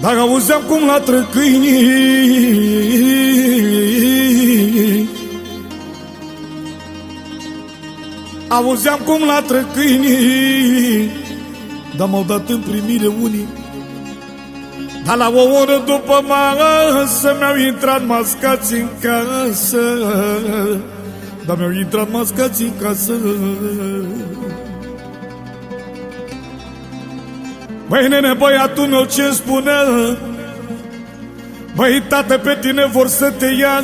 Dacă auzeam cum la trăcâinii Auzeam cum la trăcâinii Dar m-au dat în primire unii Dar la o oră după masă Mi-au intrat mascați în casă Dar mi-au intrat mascați în casă Băi, nene, băiatul meu ce spune? Băi, tată, pe tine vor să te ia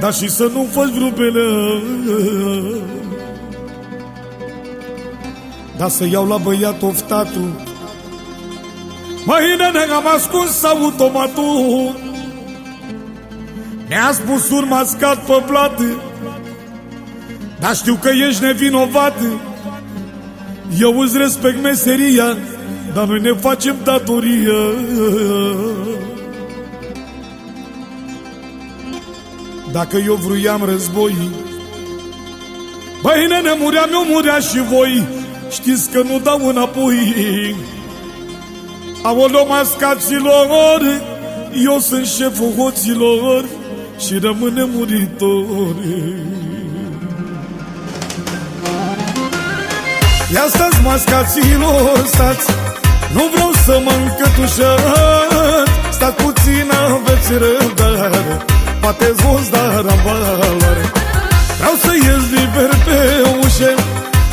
Dar și să nu faci vrubele Dar să iau la băiat oftatul. Măi, nene, am ascuns automatul. Ne-a spus urma scat pe plată Dar știu că ești nevinovat. Eu îți respect meseria dar noi ne facem datoria Dacă eu vroiam război Băi, nene, muream, eu murea și voi. Știți că nu dau înapoi. Aoleu, mascaților Eu sunt șeful hoților Și rămâne muritori Ia stați, mascaților, stați nu vreau să mă încătușat Stați puțin, aveți răbdare. Poate-ți voți dar am valoare. Vreau să ies liber pe ușe.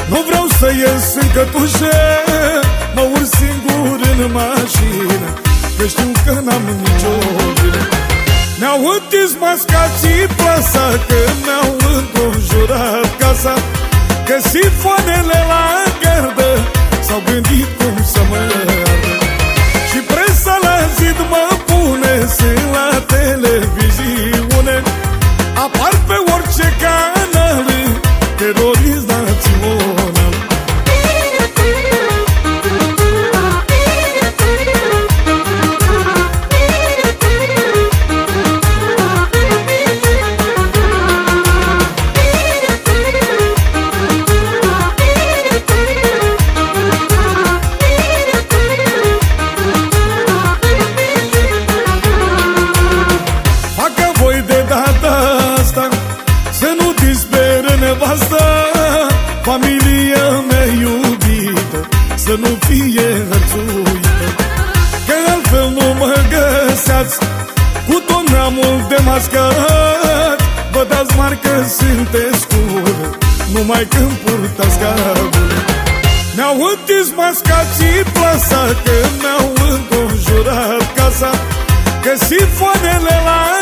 Nu vreau să ies în cătușe. Mă urc singur în mașină. Că știu că n-am nicio vină Mi-au întins mascații plasa Că mi-au înconjurat casa. Că sifoanele la gardă S-au gândit cum să mă Și disperă nevasta Familia mea iubită Să nu fie hărțuită. Că altfel nu mă găseați Cu tot neamul de mascat Vă dați mari că sunteți cură Numai când purtați cabul Mi-au întins mascații plasa Că mi-au înconjurat casa. Că sifoanele la